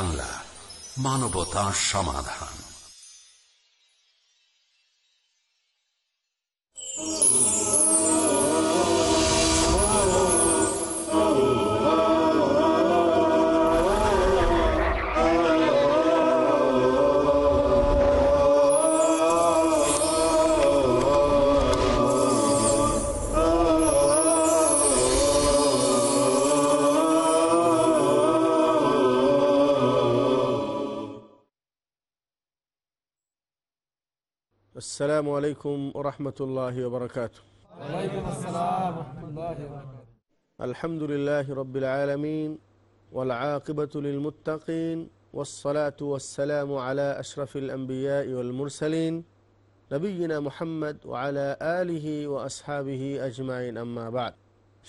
বাংলা মানবতা সমাধান। السلام عليكم ورحمة الله وبركاته وعليكم السلام ورحمة الله وبركاته الحمد لله رب العالمين والعاقبة للمتقين والصلاة والسلام على أشرف الأنبياء والمرسلين نبينا محمد وعلى آله وأصحابه أجمعين أما بعد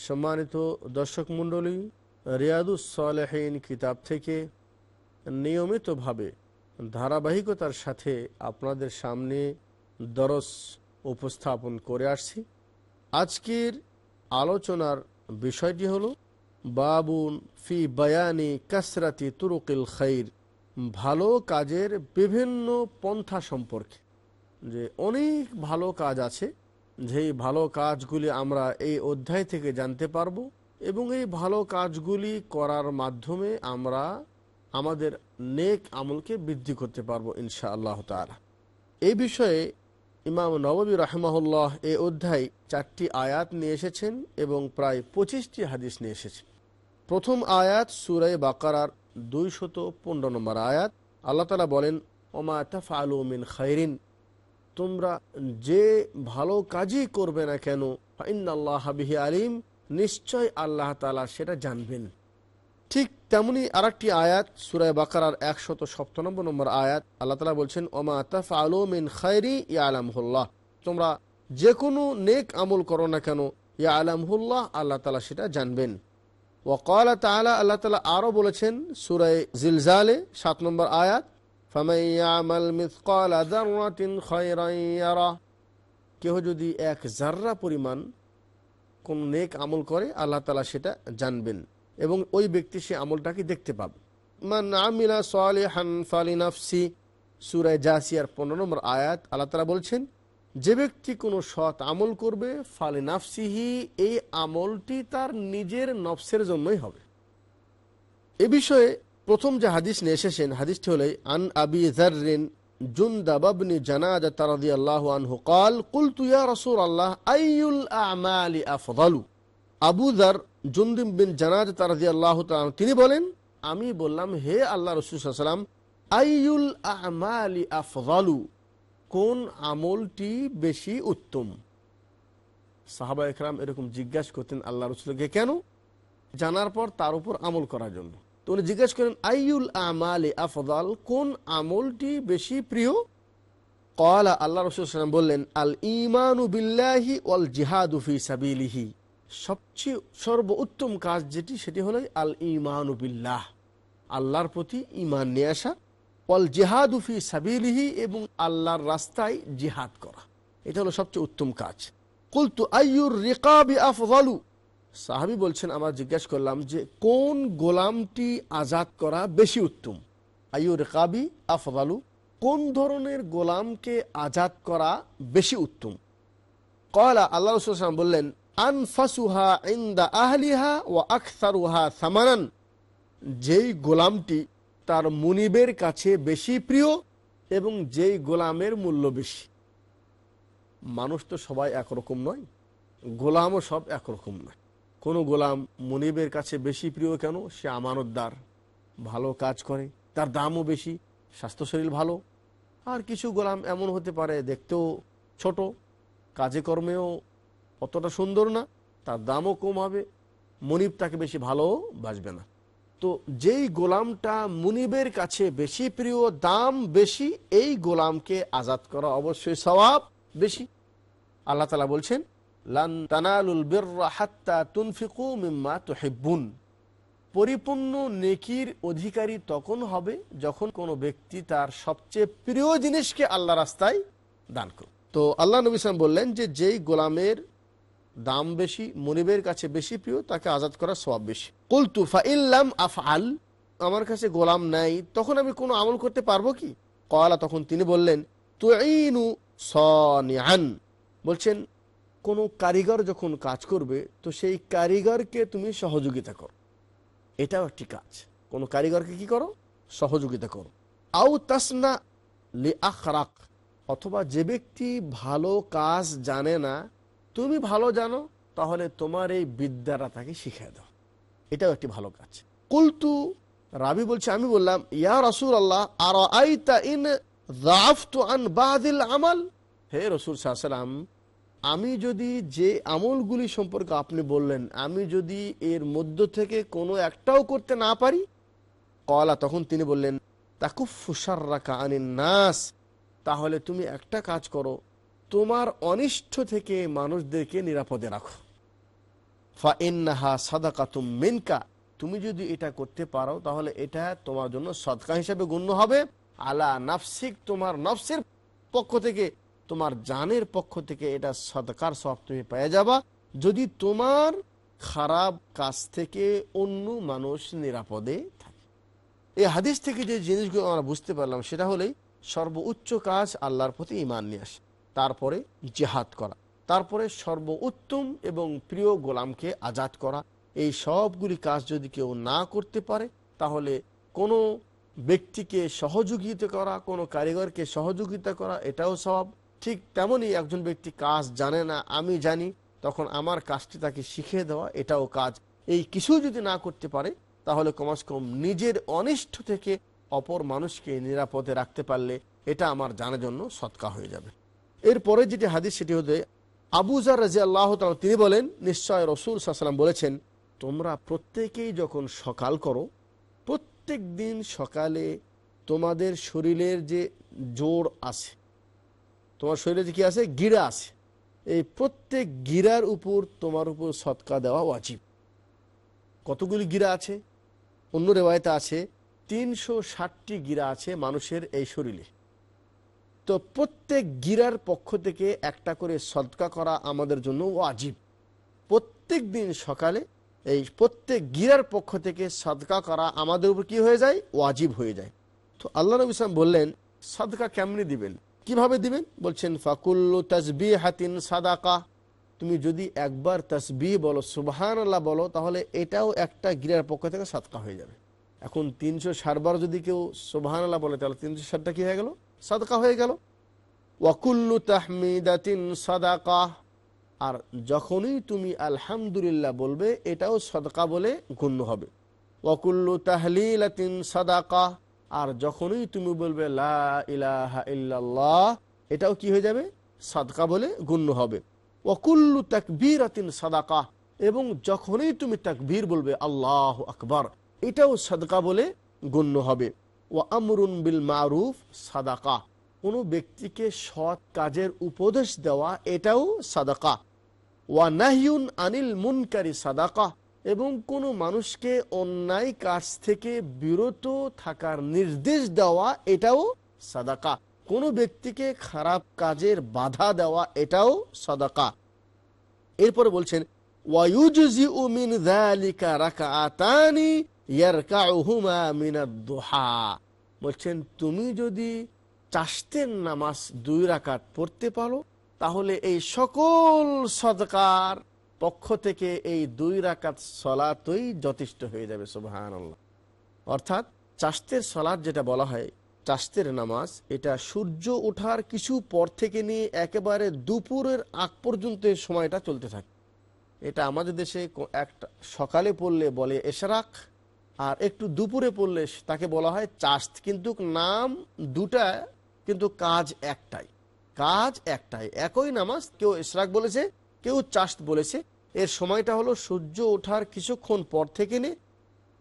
সম্মানিত দর্শক মণ্ডলী রিয়াদুস সালেহীন কিতাব থেকে নিয়মিতভাবে ধারাবাহিকতার সাথে আপনাদের সামনে দরস উপস্থাপন করে আসছি। আজকের আলোচনার বিষয়টি হল, বাবুন ফি বায়ানি কাসরাতি তুরুকিল খাইর, ভালো কাজের বিভিন্ন পন্থা সম্পর্কে। যে অনেক ভালো কাজ আছে, যেই ভালো কাজগুলি আমরা এই অধ্যায় থেকে জানতে পারব এবং এই ভালো কাজগুলি করার মাধ্যমে আমরা আমাদের নেক আমলকে বৃদ্ধি করতে পারব ইনশা আল্লাহ তালা এই বিষয়ে ইমাম নবী রাহমাহুল্লাহ এ অধ্যায় চারটি আয়াত নিয়ে এসেছেন এবং প্রায় পঁচিশটি হাদিস নিয়ে এসেছেন। প্রথম আয়াত সুরাই বাকারার দুইশত পনেরো নম্বর আয়াত। আল্লাহ তালা বলেন, ওমা তাফআলু মিন খাইরিন। তোমরা যে ভালো কাজই করবে না কেন ফাইন আল্লাহ হাবিহি আলিম, নিশ্চয় আল্লাহ তালা সেটা জানবেন। ঠিক তেমনি আর একটি আয়াত সুরায় বাকারার একশত সপ্তানব্বই নম্বর নম্বর আয়াত, আল্লাহ তালা বলছেন, ওমা তাফ আলমিন খায়রি ইয়া আলামহুল্লাহ তোমরা যে কোনো নেক আমল করো না কেন ইয়া আলামহুল্লাহ আল্লাহ তালা সেটা জানবেন। ও কলা তালা আল্লাহ তালা আরও বলেছেন সুরায় জিলজালে সাত নম্বর আয়াত কেহ যদি এক জাররা পরিমাণ কোন নেক আমল করে, আল্লাহ তালা সেটা জানবেন। এবং ওই ব্যক্তি সে আমলটাকে দেখতে পাবে। মান ফালিনাফসি সুরায় জাসিয়ার পনেরো নম্বর আয়াত, আল্লাহ বলছেন, যে ব্যক্তি কোনো সৎ আমল করবে, ফালিনাফসিহি এই আমলটি তার নিজের নফসের জন্যই হবে। এ বিষয়ে প্রথম যে হাদিস নিয়ে এসেছেন, হাদিসটি হলে, আন আবি জানাজা তারাদি রাসূল আল্লাহ আফদালু? আবু দার জুন্দিম বিন জানাজ তারাদি আল্লাহ তিনি বলেন, আমি বললাম, হে আল্লাহ রসুলাম আইউল আমালি আফদালু, কোন আমলটি বেশি উত্তম? সাহাবা একরাম এরকম জিজ্ঞাসা করতেন আল্লাহ রসুলকে, কেন? জানার পর তার উপর আমল করার জন্য। তো উনি জিজ্ঞাসা করেন আইউল আমালি আফদাল, কোন আমলটি বেশি প্রিয়? কলা আল্লাহ রসুলাম বললেন আল ইমানু বিল্লাহি ওয়াল জিহাদু ফি সাবিলিহি। সবচেয়ে সর্বোত্তম কাজ যেটি, সেটি হলো আল ইমানুবিল্লাহ আল্লাহর প্রতি ইমান নিয়ে আসা অল জেহাদুফি সাবিলিহি এবং আল্লাহর রাস্তায় জিহাদ করা। এটা হলো সবচেয়ে উত্তম কাজ। কুলতু আইয়ুর রেকাবি আফদালু। সাহাবি বলছেন, আমরা জিজ্ঞাসা করলাম যে, কোন গোলামটি আজাদ করা বেশি উত্তম? আইয়ুর রেকাবি আফদালু। কোন ধরনের গোলামকে আজাদ করা বেশি উত্তম? কয়লা আল্লাহ রসুল বললেন আনফাসুহা ও সামানান। যেই গোলামটি তার মুনিবের কাছে বেশি প্রিয় এবং যেই গোলামের মূল্য বেশি। মানুষ তো সবাই একরকম নয়, গোলামও সব একরকম নয়। কোনো গোলাম মুনিবের কাছে বেশি প্রিয় কেন? সে আমানতদার, ভালো কাজ করে, তার দামও বেশি স্বাস্থ্য শরীর ভালো। আর কিছু গোলাম এমন হতে পারে দেখতেও ছোট, কাজে কর্মেও অতটা সুন্দর না, তার দামও কম হবে মনিব তাকে বেশি ভালো বাসবে না। তো যেই গোলামটা মুনিবের কাছে বেশি প্রিয়, দাম বেশি, এই গোলামকে আজাদ করা অবশ্যই সবাব বেশি। আল্লাহ তালা বলছেন পরিপূর্ণ নেকির অধিকারী তখন হবে যখন কোনো ব্যক্তি তার সবচেয়ে প্রিয় জিনিসকে আল্লাহ রাস্তায় দান করবে তো আল্লাহ নবী বললেন যে, যেই গোলামের দাম বেশি, মনিবের কাছে বেশি প্রিয়, তাকে আজাদ করার সব বেশি। কুলতু, ফাইল্লাম আফআল, আমার কাছে গোলাম নাই, তখন আমি কোনো আমল করতে পারব কি? কয়লা তখন তিনি বললেন তুইনু সনিয়ান বলছেন, কোনো কারিগর যখন কাজ করবে, তো সেই কারিগরকে তুমি সহযোগিতা করো। এটাও একটি কাজ। কোনো কারিগরকে কি করো? সহযোগিতা করো। আউ তাসনা লি আখরাক, অথবা যে ব্যক্তি ভালো কাজ জানে না তুমি ভালো জানো, তাহলে তোমার এই বিদ্যাটা তাকে শিখিয়ে দাও। এটাও একটি ভালো কাজ। কুলতু, রাবি বলছে, আমি বললাম, ইয়া রসুল আল্লাহ আর ইন আন বাদিল আমাল? হে রসুল সাহসালাম আমি যদি যে আমলগুলি সম্পর্কে আপনি বললেন, আমি যদি এর মধ্য থেকে কোনো একটাও করতে না পারি? কলা তখন তিনি বললেন তাকুফুসার রাখা আনিন নাস, তাহলে তুমি একটা কাজ করো তোমার অনিষ্ট থেকে মানুষদেরকে নিরাপদে রাখো। ফা ইন্নাহা সাদাকাতুম মিনকা, তুমি যদি এটা করতে পারো, তাহলে এটা তোমার জন্য সদকা হিসাবে গণ্য হবে। আলা নাফসিক, তোমার নফসের পক্ষ থেকে, তোমার জানের পক্ষ থেকে এটা সদকার সব তুমি পেয়ে যাবা। যদি তোমার খারাপ কাজ থেকে অন্য মানুষ নিরাপদে থাকে। এই হাদিস থেকে যে জিনিসগুলো আমরা বুঝতে পারলাম, সেটা হলেই সর্বোচ্চ কাজ আল্লাহর প্রতি ইমান নিয়ে আসে। তারপরে জেহাদ করা, তারপরে সর্বোত্তম এবং প্রিয় গোলামকে আজাদ করা। এই সবগুলি কাজ যদি কেউ না করতে পারে, তাহলে কোনো ব্যক্তিকে সহযোগিতা করা, কোনো কারিগরকে সহযোগিতা করা এটাও সব ঠিক তেমনই একজন ব্যক্তি কাজ জানে না, আমি জানি, তখন আমার কাজটি তাকে শিখিয়ে দেওয়া, এটাও কাজ। এই কিছু যদি না করতে পারে, তাহলে কমাস কম নিজের অনিষ্ট থেকে অপর মানুষকে নিরাপদে রাখতে পারলে এটা আমার জানার জন্য সৎকা হয়ে যাবে। এরপরে যেটি হাদিস সেটি হতে আবুজার রাজি আল্লাহ তিনি বলেন, নিশ্চয় রসুল সাল্লাম বলেছেন, তোমরা প্রত্যেকেই যখন সকাল করো, প্রত্যেক দিন সকালে তোমাদের শরীরের যে জোর আছে, তোমার শরীরে যে কি আছে? গিরা আছে। এই প্রত্যেক গিরার উপর তোমার উপর সৎকা দেওয়া ওয়াজিব। কতগুলি গিরা আছে? অন্য রেওয়ায়তে আছে, তিনশো ষাটটি গিরা আছে মানুষের এই শরীরে। তো প্রত্যেক গিরার পক্ষ থেকে একটা করে সদকা করা আমাদের জন্য ওয়াজিব। প্রত্যেক দিন সকালে এই প্রত্যেক গিরার পক্ষ থেকে সদকা করা আমাদের উপর কি হয়ে যায়? ওয়াজিব হয়ে যায়। তো আল্লাহ নবী ইসলাম বললেন, সদকা কেমনি দিবেন? কীভাবে দিবেন? বলছেন, ফাকুল্লু তসবি হাতিন সাদাকা। তুমি যদি একবার তসবি বলো সুবহান আল্লাহ বলো, তাহলে এটাও একটা গিরার পক্ষ থেকে সদকা হয়ে যাবে। এখন তিনশো ষাটবার যদি কেউ সুবহান আল্লাহ বলে, তাহলে তিনশো ষাটটা কি হয়ে গেল? সাদকা হয়ে গেল। ওয়াকুল্লু তাহমিদাতিন সাদাকা। আর যখনই তুমি আলহামদুলিল্লাহ বলবে, এটাও সদকা বলে গণ্য হবে। ওয়াকুল্লু তাহলিলাতিন সাদাকা। আর যখনই তুমি বলবে, লা ইলাহা এটাও কি হয়ে যাবে? সাদকা বলে গণ্য হবে। ওয়াকুল্লু তাকবীরাতিন সাদাকা। এবং যখনই তুমি তাকবীর বলবে, আল্লাহ আকবার এটাও সাদকা বলে গণ্য হবে। ও আমরুন বিল মারুফ, সাদাকা। কোনো ব্যক্তিকে সৎ কাজের উপদেশ দেওয়া, এটাও সাদাকা। ওয়া নাহিউন আনিল মুনকারি, সাদাকা। এবং কোনো মানুষকে অন্যায় কাজ থেকে বিরত থাকার নির্দেশ দেওয়া, এটাও সাদাকা। কোনো ব্যক্তিকে খারাপ কাজের বাধা দেওয়া, এটাও সাদাকা। এরপরে বলছেন ওয়ায়ুজি উমিন যালিকা রাকাতানি বলছেন, তুমি যদি চাষতের নামাজ দুই রাকাত পড়তে পারো, তাহলে এই সকল সদকার পক্ষ থেকে এই দুই রাকাত সলাতই যথেষ্ট হয়ে যাবে সুবাহান অর্থাৎ চাষতের সলাদ যেটা বলা হয় চাষতের নামাজ, এটা সূর্য ওঠার কিছু পর থেকে নিয়ে একেবারে দুপুরের আগ পর্যন্ত সময়টা চলতে থাকে। এটা আমাদের দেশে একটা, সকালে পড়লে বলে এশরাক আর একটু দুপুরে পড়লে তাকে বলা হয় চাস্ত। কিন্তু নাম দুটা, কিন্তু কাজ একটাই। কাজ একটাই। একই নামাজ কেউ ইশরাক বলেছে, কেউ চাস্ত বলেছে। এর সময়টা হলো সূর্য ওঠার কিছুক্ষণ পর থেকে নে,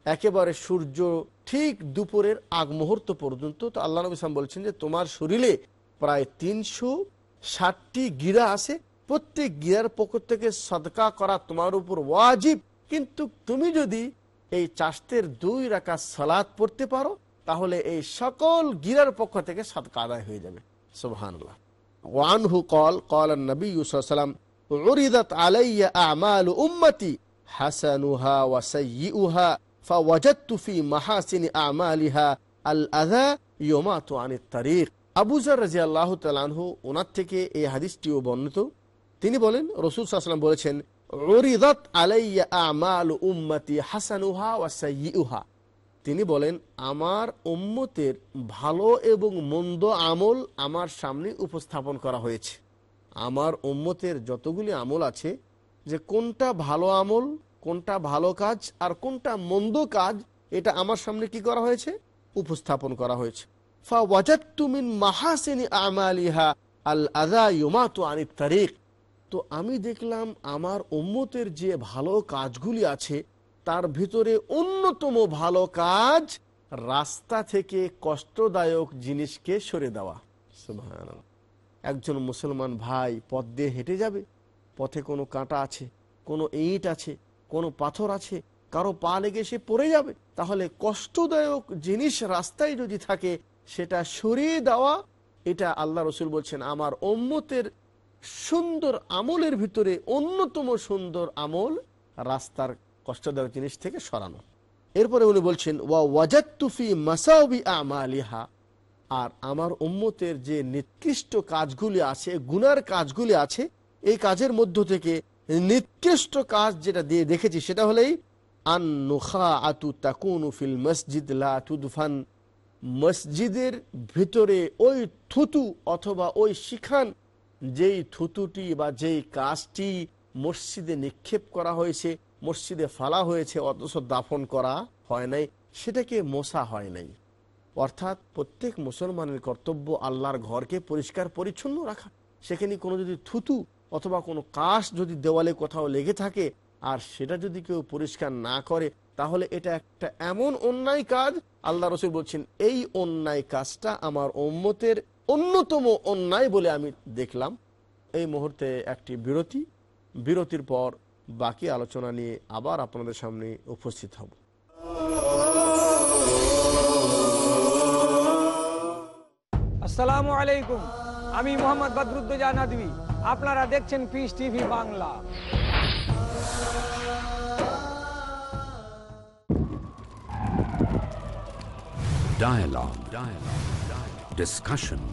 একেবারে সূর্য ঠিক দুপুরের আগ মুহূর্ত পর্যন্ত। তো আল্লাহ নবী সালাম বলছেন যে, তোমার শরীরে প্রায় তিনশো ষাটটি গিরা আছে। প্রত্যেক গিরার পক্ষ থেকে সদকা করা তোমার উপর ওয়াজিব। কিন্তু তুমি যদি এই চাষতের দুই রাখা সালাদ পড়তে পারো তাহলে এই সকল গিরার পক্ষ থেকে সদকা আদায় হয়ে যাবে সুবহানাল্লাহ ওয়ানহু কল কল নবী সাল্লাম عرضت علي أعمال أمتي حسنها وسيئها ফাওয়াজাদতু ফি মাহাসিনি আমালিহা আল আযা ইউমাতু আনিত তারিক আবু জার রাদিয়াল্লাহু তাআলা আনহু ওনার থেকে এই হাদিসটিও বর্ণিত তিনি বলেন রসুল সাল্লাম বলেছেন আলাইয়া উম্মতি তিনি বলেন, আমার উম্মতের ভালো এবং মন্দ আমল আমার সামনে উপস্থাপন করা হয়েছে। আমার উম্মতের যতগুলি আমল আছে, যে কোনটা ভালো আমল, কোনটা ভালো কাজ আর কোনটা মন্দ কাজ, এটা আমার সামনে কি করা হয়েছে? উপস্থাপন করা হয়েছে। ফা ওয়াজাত্তু মিন মাহাসিনি আমালিহা আল আদা ইউমাতু আনিত তারিক তো আমি দেখলাম আমার উম্মতের যে ভালো কাজগুলি আছে, তার ভিতরে অন্যতম ভালো কাজ রাস্তা থেকে কষ্টদায়ক জিনিসকে সরে দেওয়া। একজন মুসলমান ভাই পথ দিয়ে হেঁটে যাবে, পথে কোনো কাঁটা আছে, কোনো ইট আছে, কোনো পাথর আছে, কারও পা লেগে সে পড়ে যাবে, তাহলে কষ্টদায়ক জিনিস রাস্তায় যদি থাকে, সেটা সরিয়ে দেওয়া, এটা আল্লাহ রসুল বলছেন, আমার ওম্মতের সুন্দর আমলের ভিতরে অন্যতম সুন্দর আমল রাস্তার কষ্টদায়ক জিনিস থেকে সরানো। এরপরে উনি বলছেন, ওয়া ওয়াজাত্তুফি মাসাউবি আমালিহা। আর আমার উম্মতের যে নিকৃষ্ট কাজগুলি আছে, গুনার কাজগুলি আছে, এই কাজের মধ্য থেকে নিকৃষ্ট কাজ যেটা দিয়ে দেখেছি, সেটা হলেই আন আতু তাকুনু ফিল মসজিদ লা মসজিদের ভিতরে ওই থুতু অথবা ওই শিখান যেই থুতুটি বা যেই কাজটি মসজিদে নিক্ষেপ করা হয়েছে, মসজিদে ফালা হয়েছে, অথচ দাফন করা হয় নাই, সেটাকে মশা হয় নাই। অর্থাৎ প্রত্যেক মুসলমানের কর্তব্য আল্লাহর ঘরকে পরিষ্কার, পরিচ্ছন্ন রাখা। সেখানে কোনো যদি থুতু অথবা কোনো কাশ যদি দেওয়ালে কোথাও লেগে থাকে, আর সেটা যদি কেউ পরিষ্কার না করে, তাহলে এটা একটা এমন অন্যায় কাজ। আল্লাহ রসুল বলছেন, এই অন্যায় কাজটা আমার উম্মতের অন্যতম অন্যায় বলে আমি দেখলাম এই মুহূর্তে একটি বিরতি বিরতির পর বাকি আলোচনা নিয়ে আবার আপনাদের সামনে উপস্থিত হব আসসালামু আলাইকুম আমি মোহাম্মদ বদরুদ্দোজা নদী আপনারা দেখছেন Peace TV Bangla Dialogue. Dialogue. Dialogue.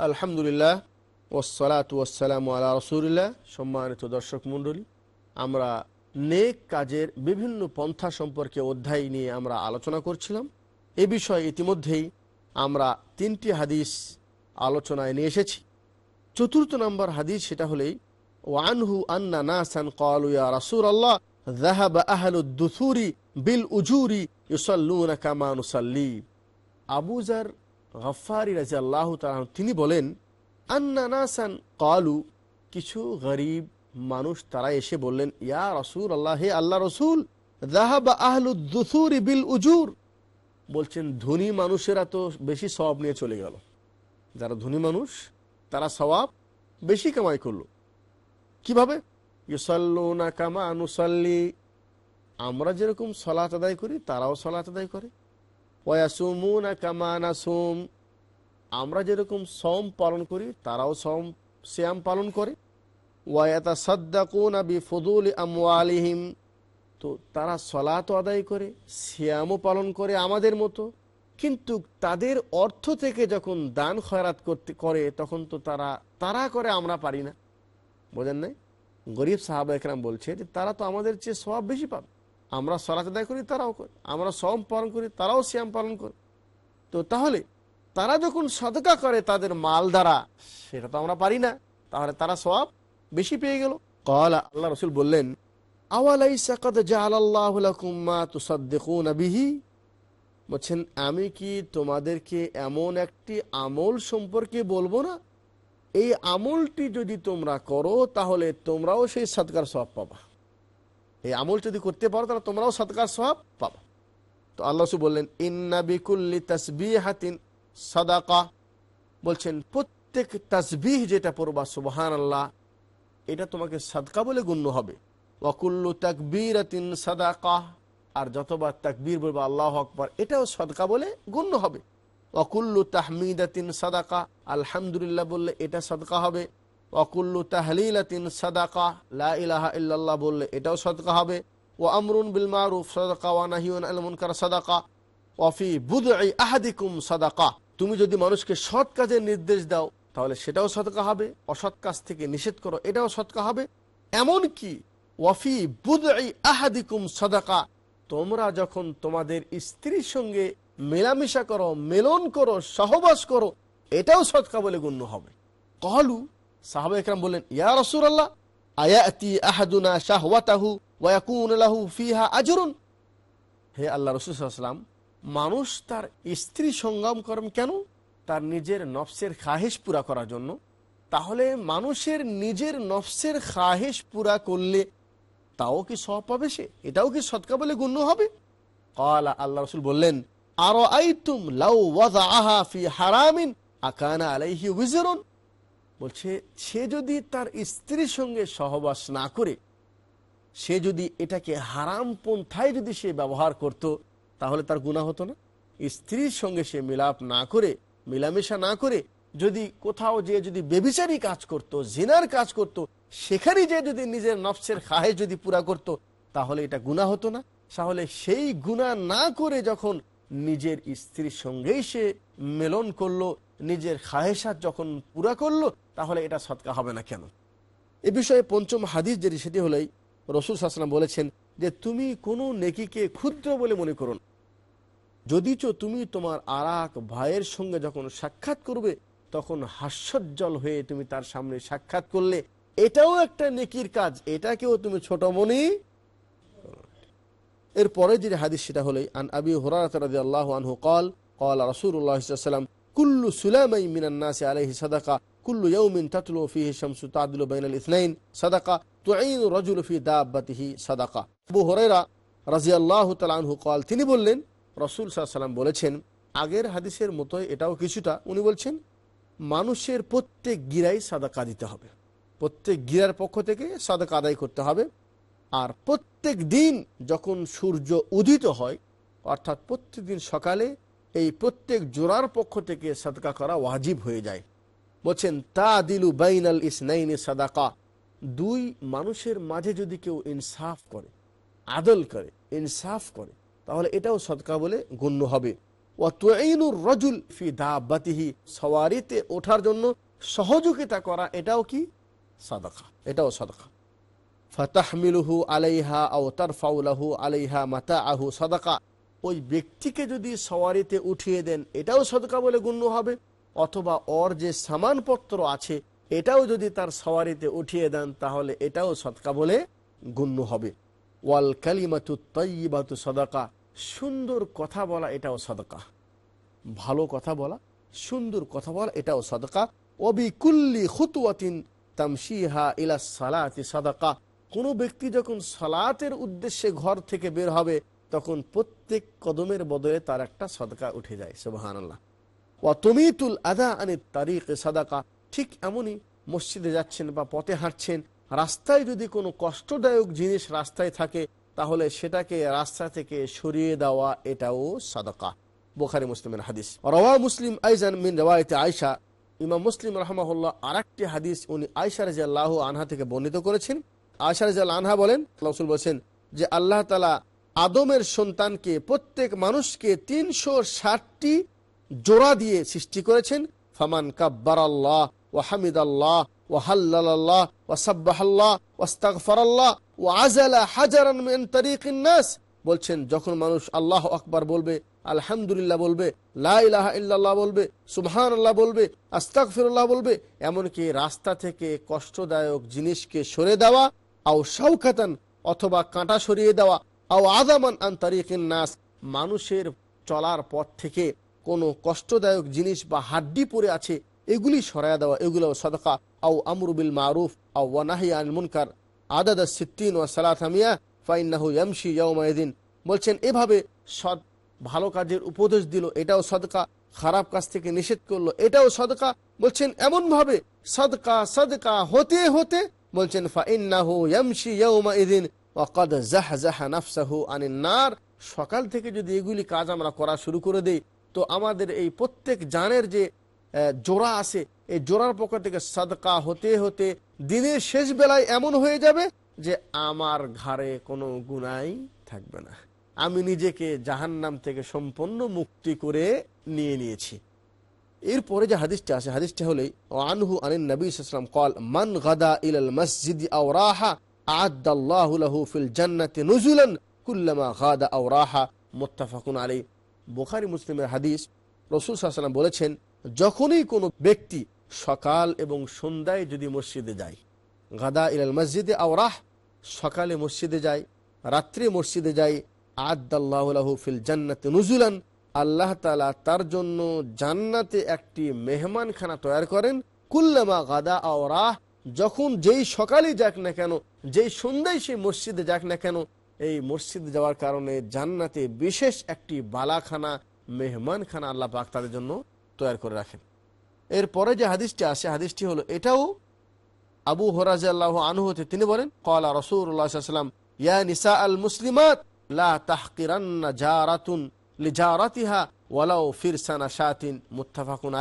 আলহামদুলিল্লাহ ওসালাত ওয়াসালাম আলা রসুলিল্লাহ সম্মানিত দর্শক মণ্ডলী আমরা নেক কাজের বিভিন্ন পন্থা সম্পর্কে অধ্যায় নিয়ে আমরা আলোচনা করছিলাম এ বিষয়ে ইতিমধ্যেই আমরা তিনটি হাদিস আলোচনায় নিয়ে এসেছি চতুর্থ নম্বর হাদিস সেটা হলেই ওয়ানহু আন্না নাসান قالوا يا رسول الله ذهب أهل الدثور بالأجور يصلون كما نصلي আবু জার গফারি রাজি আল্লাহ তিনি বলেন, আন্না নাসান কালু, কিছু গরিব মানুষ তারা এসে বললেন, ইয়া রসুল আল্লাহ হে আল্লাহ রসুল বিল উজুর। বলছেন, ধনী মানুষেরা তো বেশি সওয়াব নিয়ে চলে গেল। যারা ধনী মানুষ, তারা সওয়াব বেশি কামাই করল। কীভাবে? ইউসাল্লুনা কামা নুসাল্লি। আমরা যেরকম সলাত আদায় করি, তারাও সলাত আদায় করে। আমরা যেরকম সম পালন করি, তারাও সম শ্যাম পালন করে। ওয়াতা সদ্দাকুন আবি ফদুল তো তারা সলাত আদায় করে শ্যামও পালন করে আমাদের মতো। কিন্তু তাদের অর্থ থেকে যখন দান খয়রাত করতে করে, তখন তো তারা তারা করে আমরা পারি না। বোঝেন নাই? গরিব সাহাবা একরাম বলছে যে তারা তো আমাদের চেয়ে সব বেশি পাবে। আমরা সলাত আদায় করি তারাও করে। আমরা সম পালন করি তারাও শ্যাম পালন করে। তো তাহলে তারা যখন সদকা করে তাদের মাল দ্বারা সেটা তো আমরা পারি না। তাহলে তারা সব বেশি পেয়ে গেল। কলা। আল্লাহ রসুল বললেন বিহি? বলছেন আমি কি তোমাদেরকে এমন একটি আমল সম্পর্কে বলব না? এই আমলটি যদি তোমরা করো তাহলে তোমরাও সেই সৎকার সব পাবা। এই আমল যদি করতে পারো, তাহলে তোমরাও সৎকার সব পাবো। তো আল্লাহ বললেন, ইন্না বিকুল্লি তসবিহাতিন সাদাকা। বলছেন, প্রত্যেক তসবিহ যেটা পড়বা সুবহান আল্লাহ এটা তোমাকে সাদকা বলে গণ্য হবে। ওয়াকুল্লু তাকবীরাতিন সাদাকা। আর যতবার তাকবীর বলবা আল্লাহ আকবার, এটাও সদকা বলে গণ্য হবে। ওয়াকুল্লু তাহমিদাতিন সাদাকা। আলহামদুলিল্লাহ বললে এটা সদকা হবে। ওয়াকুল্লু তাহলিলাতিন সাদাকা, লা ইলাহা ইল্লাল্লাহ বললে এটাও সদকা হবে। ও আমরুন বিল মারুফ, সাদাকা ওয়া নাহিউন আল মুনকার, সাদাকা। ওয়াফি বুদঈ আহাদিকুম, সাদাকা। তুমি যদি মানুষকে সৎ কাজের নির্দেশ দাও, তাহলে সেটাও সদকা হবে। অসৎ কাজ থেকে নিষেধ করো, এটাও সদকা হবে। এমন কি ওয়াফি বুদঈ আহাদিকুম, সাদাকা। তোমরা যখন তোমাদের স্ত্রীর সঙ্গে মেলামেশা করো, মেলন করো, সহবাস করো, এটাও সদকা বলে গণ্য হবে। কহলু সাহাবা একরাম বললেন, ইয়া রসুল্লাহ আয়াতি আহাদুনা শাহওয়াতাহু ওয়াকুন লাহু ফিহা আজরুন? হে আল্লাহ রসুলাম মানুষ তার স্ত্রী সঙ্গম করেন কেন? তার নিজের নফসের খাহেশ পুরা করার জন্য। তাহলে মানুষের নিজের নফসের খাহেশ পুরা করলে তাও কি সব পাবে সে? এটাও কি সৎকা বলে গণ্য হবে? কালা আল্লাহ রসুল বললেন আরও আইতুম লাউ ওয়াযআহা ফি হারামিন আকানা আলাইহি উযরুন? বলছে, সে যদি তার স্ত্রীর সঙ্গে সহবাস না করে, সে যদি এটাকে হারাম পন্থায় যদি সে ব্যবহার করত, তাহলে তার গুণা হতো না? স্ত্রীর সঙ্গে সে মিলাপ না করে, মিলামেশা না করে, যদি কোথাও যে যদি বেবিচারি কাজ করত, জিনার কাজ করত, সেখানে যে যদি নিজের নফসের খাহে যদি পুরা করত, তাহলে এটা গুণা হতো না? তাহলে সেই গুণা না করে যখন নিজের স্ত্রীর সঙ্গেই সে মেলন করল, নিজের খাহেসাত যখন পুরা করল তাহলে এটা সৎকা হবে না কেন? এ বিষয়ে পঞ্চম হাদিস যেটি, সেটি হলেই রসুল সাসলাম বলেছেন যে, তুমি কোনো নেকিকে ক্ষুদ্র বলে মনে করুন যদিচ তুমি তোমার আরাক ভাইয়ের সঙ্গে যখন সাক্ষাৎ করবে, তখন হাস্যজ্জ্বল হয়ে তুমি তার সামনে সাক্ষাৎ করলে, এটাও একটা নেকির কাজ। এটাকেও তুমি ছোট মনে এর পরে যে হাদিস, সেটা হলে আন আবি হরারদি আল্লাহ আনহু কল কল রসুল্লাহ কুল্লু সুলামাই মিনান্নাসি আলহি সাদাকা سلامي من الناس عليه صدقه كل يوم تطلع فيه الشمس تعدل بين الاثنين صدقه تعين الرجل في دابته صدقه আবু হুরায়রা রাদিয়াল্লাহু তাআলা আনহু قال তিনি বললেন রাসূল সাল্লাল্লাহু আলাইহি সাল্লাম বলেছেন আগের হাদিসের মতোই এটাও কিছুটা উনি বলছেন মানুষের প্রত্যেক গিরাই সাদাকা দিতে হবে প্রত্যেক গিরার পক্ষ থেকে সাদাকা আদায় করতে হবে আর প্রত্যেক দিন যখন সূর্য উদিত হয় অর্থাৎ প্রত্যেক দিন সকালে এই প্রত্যেক জোড়ার পক্ষ থেকে সাদকা করা ওয়াজিব হয়ে যায় বলছেন তা দিলু বাইনাল ইসনাইনে সাদাকা। দুই মানুষের মাঝে যদি কেউ ইনসাফ করে, আদল করে, ইনসাফ করে, তাহলে এটাও সদকা বলে গণ্য হবে। ও তোয়াইনুর রজুল ফি দাবাতিহি সওয়ারিতে ওঠার জন্য সহযোগিতা করা, এটাও কি? সাদাকা, এটাও সাদাকা। ফাতাহমিলুহু আলাইহা আও তারফাউলাহু আলাইহা মাতা আহু সদাকা, ওই ব্যক্তিকে যদি সওয়ারিতে উঠিয়ে দেন, এটাও সদকা বলে গণ্য হবে। অথবা ওর যে সামানপত্র আছে, এটাও যদি তার সওয়ারিতে উঠিয়ে দেন, তাহলে এটাও সদকা বলে গণ্য হবে। ওয়াল কালিমাতু তৈবাতু সদাকা, সুন্দর কথা বলা এটাও সদকা। ভালো কথা বলা, সুন্দর কথা বলা এটাও সদকা। অবি কুল্লি খুতুয়াতিন তামশিহা ইলা সালাতি সদাকা, কোনো ব্যক্তি যখন সালাতের উদ্দেশ্যে ঘর থেকে বের হবে, তখন প্রত্যেক কদমের বদলে তার একটা সদকা উঠে যায় সুবাহান আল্লাহ ওয়া তুমিতুল আদা আনি তারিক সাদাকা। ঠিক এমনই মসজিদে যাচ্ছেন বা পথে হাঁটছেন, রাস্তায় যদি কোনো কষ্টদায়ক জিনিস রাস্তায় থাকে, তাহলে সেটাকে রাস্তা থেকে সরিয়ে দেওয়া এটাও সাদাকা। বোখারি মুসলিমের হাদিস। রওয়া মুসলিম আইজান মিন রেওয়ায়তে আয়সা ইমাম মুসলিম রহমাহুল্লাহ আর একটি হাদিস উনি আয়সা রাজি আল্লাহ আনহা থেকে বর্ণিত করেছেন। আয়সা রাজি আনহা বলেন রসুল বলছেন যে আল্লাহ তালা আদমের সন্তানকে প্রত্যেক মানুষকে তিনশো ষাটটি জোড়া দিয়ে সৃষ্টি করেছেন। ফামান কাব্বার আল্লাহ ও হামিদ আল্লাহ ও হাল্লাল্লাহ ও সাব্বাহাল্লাহ ওস্তাগফারাল্লাহ ও আজালা হাজারান মিন তারিকিন নাস। বলছেন, যখন মানুষ আল্লাহ আকবার বলবে, আলহামদুলিল্লাহ বলবে, লা ইলাহা ইল্লাল্লাহ বলবে সুবহান আল্লাহ বলবে, আস্তাগফিরুল্লাহ বলবে, এমনকি রাস্তা থেকে কষ্টদায়ক জিনিসকে সরে দেওয়া, আও শাউকাতান অথবা কাঁটা সরিয়ে দেওয়া, আও আদামান আন তারিকিন নাস, মানুষের চলার পথ থেকে কোনো কষ্টদায়ক জিনিস বা হাড্ডি পরে আছে, এগুলি সরাইয়া দেওয়া, এগুলো সদকা। আও আমরুবিল মারুফ, আও ওয়ানাহি আল মুনকার। আদাদ সিদ্দিন ও সালাথামিয়া ফাইনাহু ইয়ামশি ইয়াউমাইদিন বলছেন, এভাবে সৎ, ভালো কাজের উপদেশ দিল, এটাও সদকা। খারাপ কাজ থেকে নিষেধ করল, এটাও সদকা। বলছেন এমন ভাবে সদকা সদকা, হতে হতে বলছেন ফাইন্নাহু ইয়ামশি ইয়াউমা ইদিন ওয়াকাদ জাহজাহা নাফসাহু আনিন নার। সকাল থেকে যদি এগুলি কাজ আমরা করা শুরু করে দেই তো আমাদের এই প্রত্যেক জানের যে জোড়া আছে, এই জোড়ার পক্ষ থেকে সাদকা হতে হতে দিনের শেষ বেলায় এমন হয়ে যাবে যে আমার ঘাড়ে কোনো গুনাই থাকবে না। আমি নিজেকে জাহান্নাম থেকে সম্পূর্ণ মুক্তি করে নিয়ে নিয়েছি। এরপরে যে হাদিসটা আছে, হাদিসটা হলেই আনহু আনিন নবী সাল্লাম কল, মান গাদা ইলাল মসজিদ আও রাহা, আদাল্লাহু লাহু ফিল জান্নাতি নুজুলান কুল্লামা গাদা আও রাহা মুত্তাফাকুন আলাইহি বুখারী, মুসলিমের হাদিস, রসুল সাল্লাম বলেছেন, যখনই কোনো ব্যক্তি সকাল এবং সন্ধ্যায় যদি মসজিদে যায়, গাদা ইলাল মসজিদে আও রাহ, সকালে মসজিদে যায়, রাত্রে মসজিদে যায়, আদাল্লাহ ফিল জান্নাতে নুজুলান, আল্লাহ তালা তার জন্য জান্নাতে একটি মেহমানখানা তৈরি করেন, কুল্লামা গাদা আওরাহ যখন যেই সকালে যাক না কেন, যেই সন্ধ্যায় সে মসজিদে যাক না কেন এই মসজিদ যাওয়ার কারণে জান্নাতে বিশেষ একটি বালাখানা, মেহমানখানা আল্লাহ পাক তাদের জন্য তৈরি করে রাখেন। এরপরে যে হাদিসটি আসে, হাদিসটি হলো এটাও আবু হরাজ আল্লাহ আনহু হতে তিনি বলেন কলা রসুল্লাহাম ইয়া নিসা আল মুসলিমাত মুত্তাফাকুন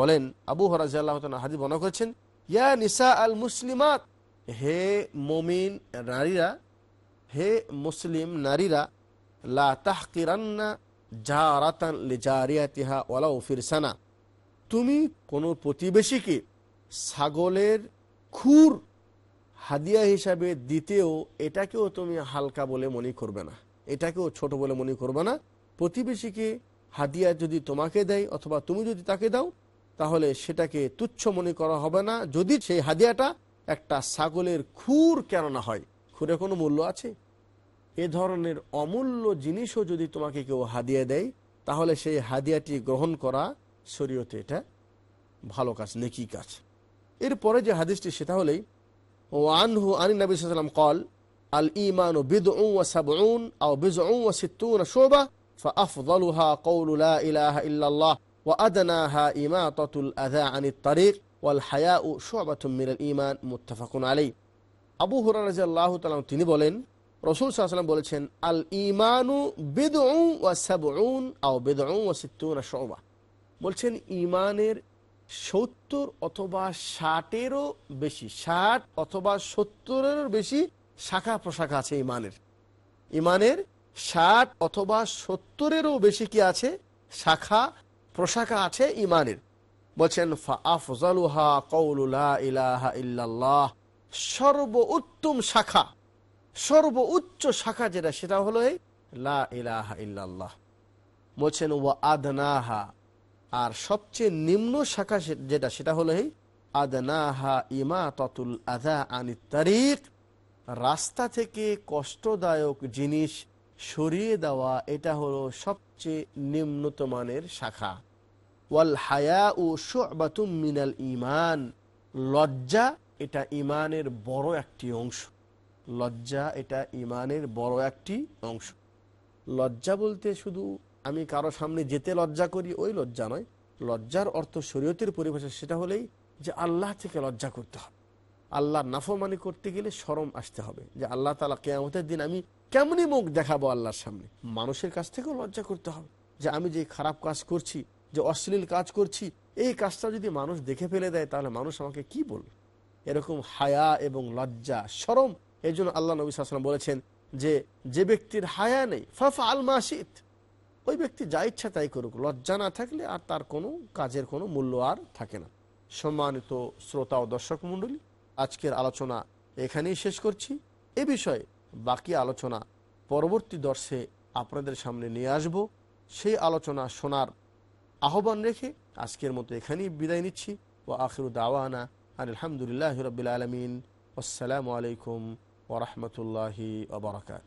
বলেন, আবু হরাজ আল্লাহ হাদিস বর্ণনা করেছেন, ইয়া নিসা আল মুসলিমাত হে মমিন নারীরা, হে মুসলিম নারীরা, লা তাহকিরান্না জারাতান লিজারিয়াতিহা ওয়ালাউ ফিরসানা। তুমি কোনো প্রতিবেশীকে ছাগলের খুর হাদিয়া হিসাবে দিতেও এটাকেও তুমি হালকা বলে মনে করবে না। এটাকেও ছোট বলে মনে করবে না। প্রতিবেশীকে হাদিয়া যদি তোমাকে দেয় অথবা তুমি যদি তাকে দাও, তাহলে সেটাকে তুচ্ছ মনে করা হবে না। যদি সেই হাদিয়াটা একটা ছাগলের খুর কেন না হয় খুরে কোনো মূল্য আছে এ ধরনের অমূল্য জিনিসও যদি তোমাকে কেউ হাদিয়া দেয় তাহলে সেই হাদিয়াটি গ্রহণ করা শরীয়তে এটা ভালো কাজ নেকি কাজ এরপরে যে হাদিসটি সেটা হলেই ও আনহু আনি নবী সাল্লাম কল আল ইমান বিদউ ওয়া সাবউন আও বিজউ ওয়া সিত্তুন শুবা فأفضلها قول لا إله إلا الله وأدناها إماطة الأذى عن الطريق ওয়াল হায়া ও শোয়াবাতুম মিরাল ইমান মুত্তাফাকুন আলী আবু হরাজ আল্লাহ তালাম তিনি বলেন, রসুল সাল্লাম বলেছেন, আল ইমানু বেদ ওয়াসাবন আও বেদ ওয়াসিত্তুন শোবা। বলছেন ইমানের সত্তর অথবা ষাটেরও বেশি, ষাট অথবা সত্তরেরও বেশি শাখা প্রশাখা আছে ইমানের ইমানের ষাট অথবা সত্তরেরও বেশি কি আছে? শাখা প্রশাখা আছে ইমানের বলছেন ইলাহা ইল্লাল্লাহ। সর্ব উত্তম শাখা সর্ব উচ্চ শাখা যেটা, সেটা হলো লা ইলাহা ইল্লাল্লাহ। বলছেন ও আদনাহা। আর সবচেয়ে নিম্ন শাখা যেটা, সেটা হলো আদনাহা ইমা ততুল আদা আনি তারিক। রাস্তা থেকে কষ্টদায়ক জিনিস সরিয়ে দেওয়া, এটা হলো সবচেয়ে নিম্নত মানের শাখা। ওয়াল হায়া ও মিনাল ইমান লজ্জা এটা ইমানের বড় একটি অংশ। লজ্জা এটা ইমানের বড় একটি অংশ। লজ্জা বলতে শুধু আমি কারও সামনে যেতে লজ্জা করি, ওই লজ্জা নয়। লজ্জার অর্থ শরীয়তের পরিভাষা সেটা হলেই যে আল্লাহ থেকে লজ্জা করতে হবে। আল্লাহ নাফরমানি করতে গেলে সরম আসতে হবে যে আল্লাহ তালা কেয়ামতের দিন আমি কেমনই মুখ দেখাবো আল্লাহর সামনে? মানুষের কাছ থেকেও লজ্জা করতে হবে যে আমি যে খারাপ কাজ করছি যে অশ্লীল কাজ করছি, এই কাজটা যদি মানুষ দেখে ফেলে দেয়, তাহলে মানুষ আমাকে কি বলবে? এরকম হায়া এবং লজ্জা, সরম, এই জন্য আল্লাহ নবী সাল্লাম বলেছেন যে যে ব্যক্তির হায়া নেই ফাফা আল মাসিদ ওই ব্যক্তি যা ইচ্ছা তাই করুক, লজ্জা না থাকলে আর তার কোনো কাজের কোনো মূল্য আর থাকে না। সম্মানিত শ্রোতা ও দর্শক মণ্ডলী, আজকের আলোচনা এখানেই শেষ করছি। এ বিষয়ে বাকি আলোচনা পরবর্তী দর্শে আপনাদের সামনে নিয়ে আসব। সেই আলোচনা শোনার আহ্বান রেখে আজকের মতো এখানেই বিদায় নিচ্ছি। ও আখির দাওয়ানা আর আলহামদুলিল্লাহ রবিল আলমিন। আসসালামু আলাইকুম ওরহমতুল্লাহি ওবরাকাত